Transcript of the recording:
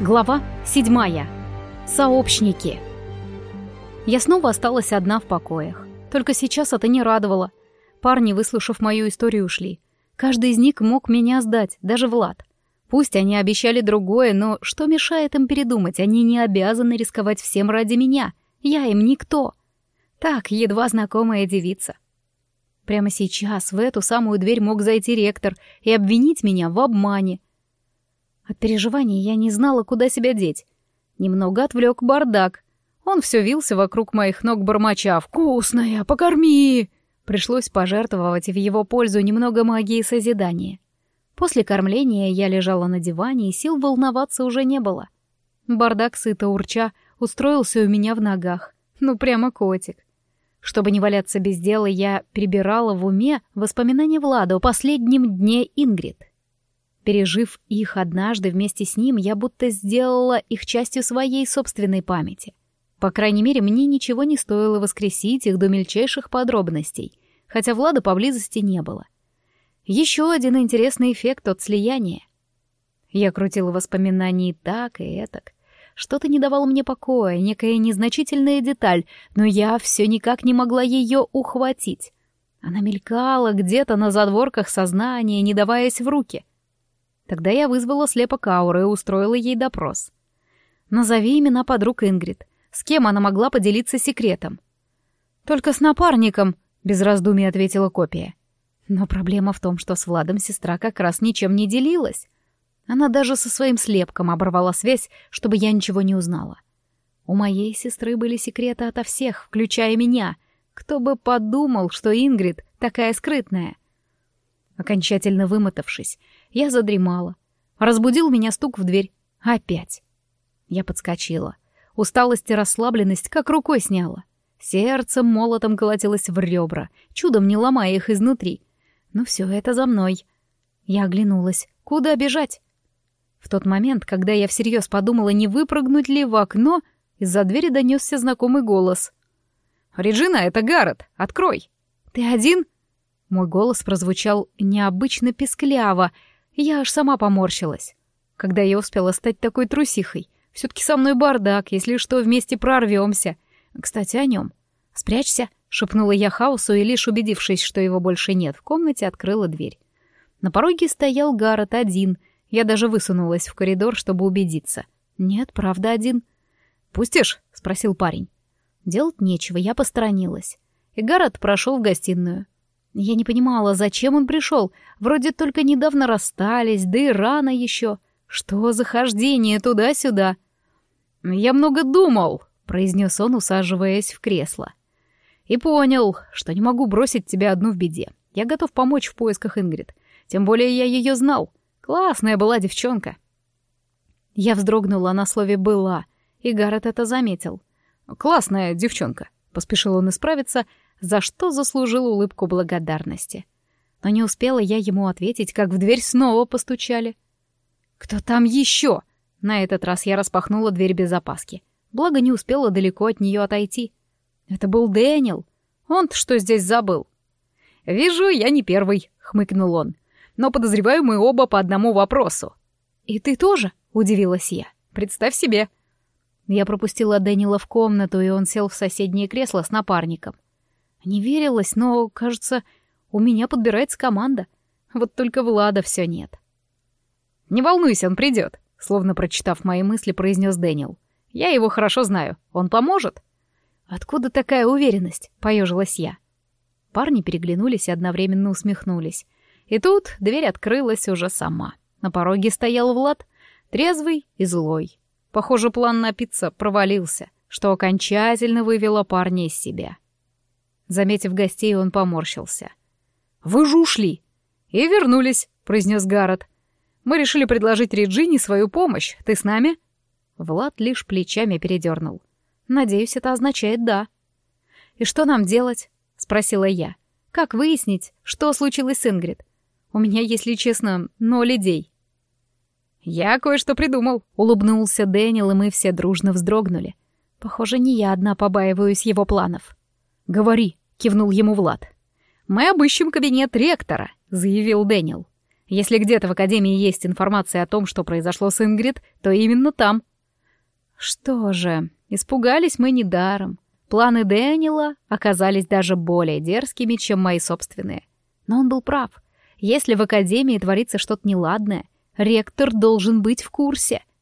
Глава седьмая. Сообщники. Я снова осталась одна в покоях. Только сейчас это не радовало. Парни, выслушав мою историю, ушли. Каждый из них мог меня сдать, даже Влад. Пусть они обещали другое, но что мешает им передумать? Они не обязаны рисковать всем ради меня. Я им никто. Так, едва знакомая девица. Прямо сейчас в эту самую дверь мог зайти ректор и обвинить меня в обмане — от переживаний я не знала, куда себя деть. Немного отвлек бардак. Он все вился вокруг моих ног бормоча «Вкусная, покорми!» Пришлось пожертвовать в его пользу немного магии созидания. После кормления я лежала на диване, и сил волноваться уже не было. Бардак, сыто урча, устроился у меня в ногах. Ну, прямо котик. Чтобы не валяться без дела, я перебирала в уме воспоминания Влада о последнем дне Ингрид. Пережив их однажды вместе с ним, я будто сделала их частью своей собственной памяти. По крайней мере, мне ничего не стоило воскресить их до мельчайших подробностей, хотя Влада поблизости не было. Еще один интересный эффект от слияния. Я крутила воспоминания так и этак. Что-то не давало мне покоя, некая незначительная деталь, но я все никак не могла ее ухватить. Она мелькала где-то на задворках сознания, не даваясь в руки. Тогда я вызвала слепок ауры и устроила ей допрос. «Назови имена подруг Ингрид. С кем она могла поделиться секретом?» «Только с напарником», — без раздумий ответила копия. Но проблема в том, что с Владом сестра как раз ничем не делилась. Она даже со своим слепком оборвала связь, чтобы я ничего не узнала. У моей сестры были секреты ото всех, включая меня. Кто бы подумал, что Ингрид такая скрытная. Окончательно вымотавшись, я задремала. Разбудил меня стук в дверь. Опять. Я подскочила. Усталость и расслабленность как рукой сняла. Сердце молотом колотилось в ребра, чудом не ломая их изнутри. Ну все это за мной. Я оглянулась. Куда бежать? В тот момент, когда я всерьез подумала, не выпрыгнуть ли в окно, из-за двери донесся знакомый голос. «Реджина, это Гаррет! Открой!» «Ты один?» Мой голос прозвучал необычно пескляво, я аж сама поморщилась. Когда я успела стать такой трусихой? Все-таки со мной бардак, если что, вместе прорвемся. Кстати, о нем. «Спрячься», — шепнула я хаосу, и лишь убедившись, что его больше нет, в комнате открыла дверь. На пороге стоял Гаррет один. Я даже высунулась в коридор, чтобы убедиться. «Нет, правда один». «Пустишь?» — спросил парень. Делать нечего, я посторонилась. И Гаррет прошел в гостиную. Я не понимала, зачем он пришел. Вроде только недавно расстались, да и рано еще. Что за хождение туда-сюда? «Я много думал», — произнес он, усаживаясь в кресло. «И понял, что не могу бросить тебя одну в беде. Я готов помочь в поисках Ингрид. Тем более я ее знал. Классная была девчонка». Я вздрогнула на слове «была», и Гаррет это заметил. «Классная девчонка», — поспешил он исправиться, — за что заслужил улыбку благодарности. Но не успела я ему ответить, как в дверь снова постучали. «Кто там еще?» На этот раз я распахнула дверь без опаски. Благо, не успела далеко от нее отойти. Это был Дэниел. Он-то что здесь забыл? «Вижу, я не первый», — хмыкнул он. «Но подозреваю мы оба по одному вопросу». «И ты тоже?» — удивилась я. «Представь себе». Я пропустила Дэниела в комнату, и он сел в соседнее кресло с напарником. Не верилось, но, кажется, у меня подбирается команда. Вот только Влада все нет. «Не волнуйся, он придет», — словно прочитав мои мысли, произнес Дэниел. «Я его хорошо знаю. Он поможет?» «Откуда такая уверенность?» — поежилась я. Парни переглянулись и одновременно усмехнулись. И тут дверь открылась уже сама. На пороге стоял Влад, трезвый и злой. Похоже, план напиться провалился, что окончательно вывело парня из себя. Заметив гостей, он поморщился. «Вы же ушли!» «И вернулись», — произнес Гаррет. «Мы решили предложить Реджине свою помощь. Ты с нами?» Влад лишь плечами передернул. «Надеюсь, это означает «да». «И что нам делать?» — спросила я. «Как выяснить, что случилось с Ингрид? У меня, если честно, ноль идей». «Я кое-что придумал», — улыбнулся Дэниел, и мы все дружно вздрогнули. Похоже, не я одна побаиваюсь его планов. «Говори», — кивнул ему Влад. «Мы обыщем кабинет ректора», — заявил Дэниел. Если где-то в Академии есть информация о том, что произошло с Ингрид, то именно там. Что же, испугались мы недаром. Планы Дэниела оказались даже более дерзкими, чем мои собственные. Но он был прав. Если в Академии творится что-то неладное, ректор должен быть в курсе —